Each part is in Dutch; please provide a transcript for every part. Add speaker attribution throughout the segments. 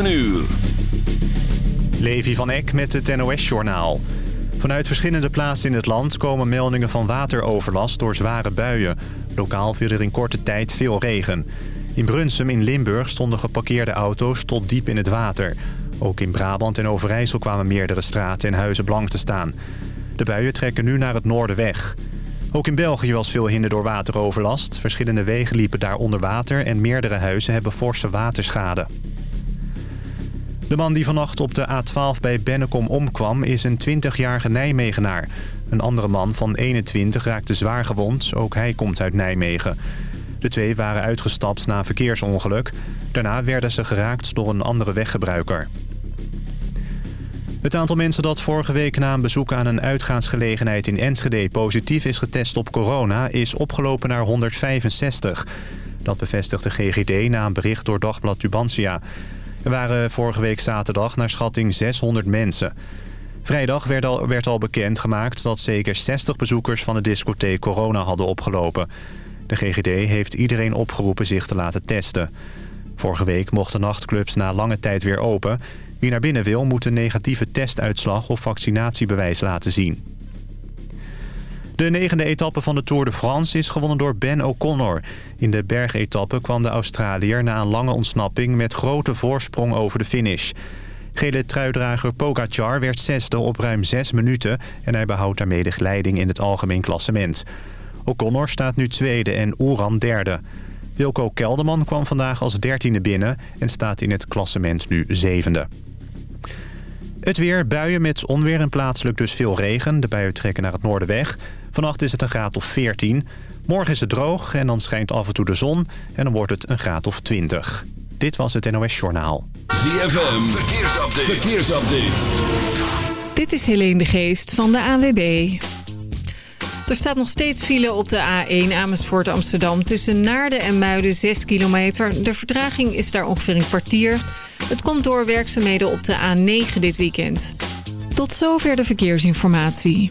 Speaker 1: 7 uur.
Speaker 2: Levi van Eck met het NOS-journaal. Vanuit verschillende plaatsen in het land komen meldingen van wateroverlast door zware buien. Lokaal viel er in korte tijd veel regen. In Brunsum in Limburg stonden geparkeerde auto's tot diep in het water. Ook in Brabant en Overijssel kwamen meerdere straten en huizen blank te staan. De buien trekken nu naar het noorden weg. Ook in België was veel hinder door wateroverlast. Verschillende wegen liepen daar onder water en meerdere huizen hebben forse waterschade. De man die vannacht op de A12 bij Bennekom omkwam is een 20-jarige Nijmegenaar. Een andere man van 21 raakte zwaar gewond. Ook hij komt uit Nijmegen. De twee waren uitgestapt na een verkeersongeluk. Daarna werden ze geraakt door een andere weggebruiker. Het aantal mensen dat vorige week na een bezoek aan een uitgaansgelegenheid in Enschede positief is getest op corona is opgelopen naar 165. Dat bevestigt de GGD na een bericht door Dagblad Tubantia. Er waren vorige week zaterdag naar schatting 600 mensen. Vrijdag werd al, werd al bekendgemaakt dat zeker 60 bezoekers van de discotheek corona hadden opgelopen. De GGD heeft iedereen opgeroepen zich te laten testen. Vorige week mochten nachtclubs na lange tijd weer open. Wie naar binnen wil moet een negatieve testuitslag of vaccinatiebewijs laten zien. De negende etappe van de Tour de France is gewonnen door Ben O'Connor. In de bergetappe kwam de Australiër na een lange ontsnapping... met grote voorsprong over de finish. Gele truidrager Pogacar werd zesde op ruim zes minuten... en hij behoudt daarmee de leiding in het algemeen klassement. O'Connor staat nu tweede en Oeran derde. Wilco Kelderman kwam vandaag als dertiende binnen... en staat in het klassement nu zevende. Het weer, buien met onweer en plaatselijk dus veel regen. De buien trekken naar het noorden weg. Vannacht is het een graad of 14. Morgen is het droog en dan schijnt af en toe de zon. En dan wordt het een graad of 20. Dit was het NOS Journaal.
Speaker 1: ZFM, verkeersupdate. verkeersupdate.
Speaker 3: Dit is Helene de Geest van de AWB. Er staat nog steeds file op de A1 Amersfoort Amsterdam... tussen Naarden en Muiden 6 kilometer. De vertraging is daar ongeveer een kwartier. Het komt door werkzaamheden op de A9 dit weekend. Tot zover de verkeersinformatie.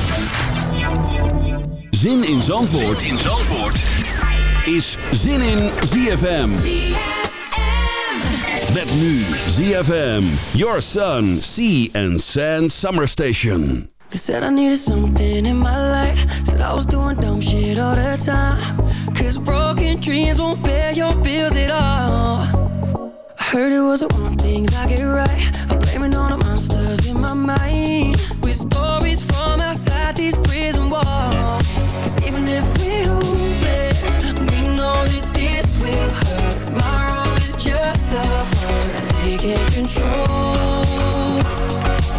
Speaker 1: Zin in Zandvoort, zin in Zandvoort. is Zin in ZFM. Met nu ZFM, Your Sun, Sea and Sand Summer Station.
Speaker 4: They said I needed something in my life. Said I was doing dumb shit all the time. Cause broken dreams won't pay your bills at all. I heard it was the wrong things I get right. I'm blaming all the monsters in my mind. With stories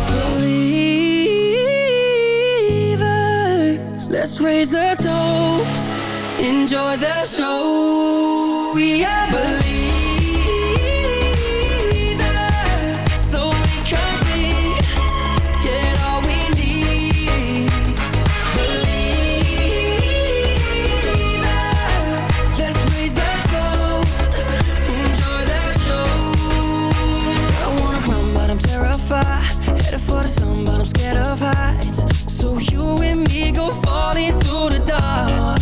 Speaker 4: Believers Let's raise a toast. Enjoy the show. We are for the sun, but I'm scared of heights. So you and me go falling through the dark.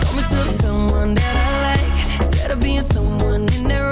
Speaker 4: Tell me to be someone that I like instead of being someone in their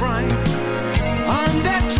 Speaker 5: bright. On that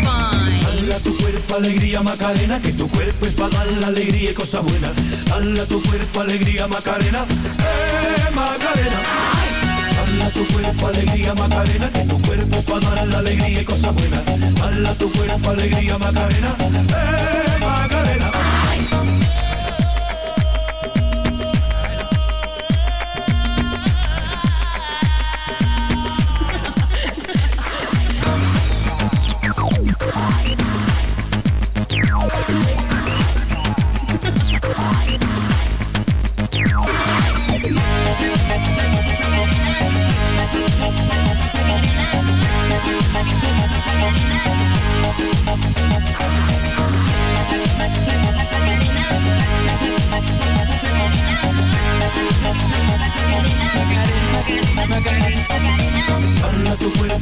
Speaker 6: Dala tu cuerpo alegría Macarena, que tu cuerpo es para dar la alegría y cosas buenas. Dala tu cuerpo alegría Macarena, eh Macarena. Dala tu cuerpo alegría Macarena, que tu cuerpo es para dar la alegría y cosas buenas. Dala tu cuerpo alegría Macarena, eh Macarena.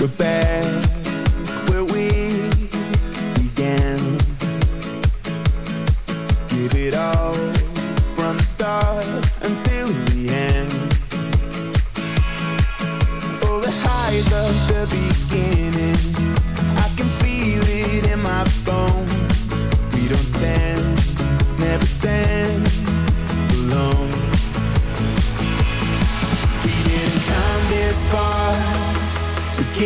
Speaker 5: We're back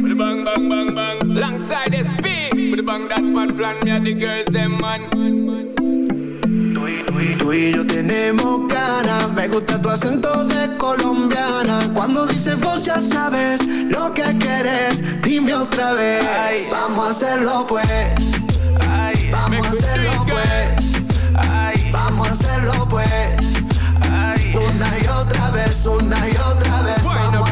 Speaker 7: Bang bang bang bang. Alongside SP, with the bang that man plan. Me and the girls them man.
Speaker 8: Tú y yo tenemos ganas, me gusta tu acento de colombiana. Cuando dices vos ya sabes lo que quieres, dime otra vez. Vamos a hacerlo pues, vamos a hacerlo pues, vamos a hacerlo pues. Una y otra vez, una y otra vez,
Speaker 7: Wind
Speaker 8: vamos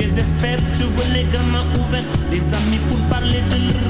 Speaker 9: Désespèrent. Je veux les gamins ouverts, des amis pour parler de leur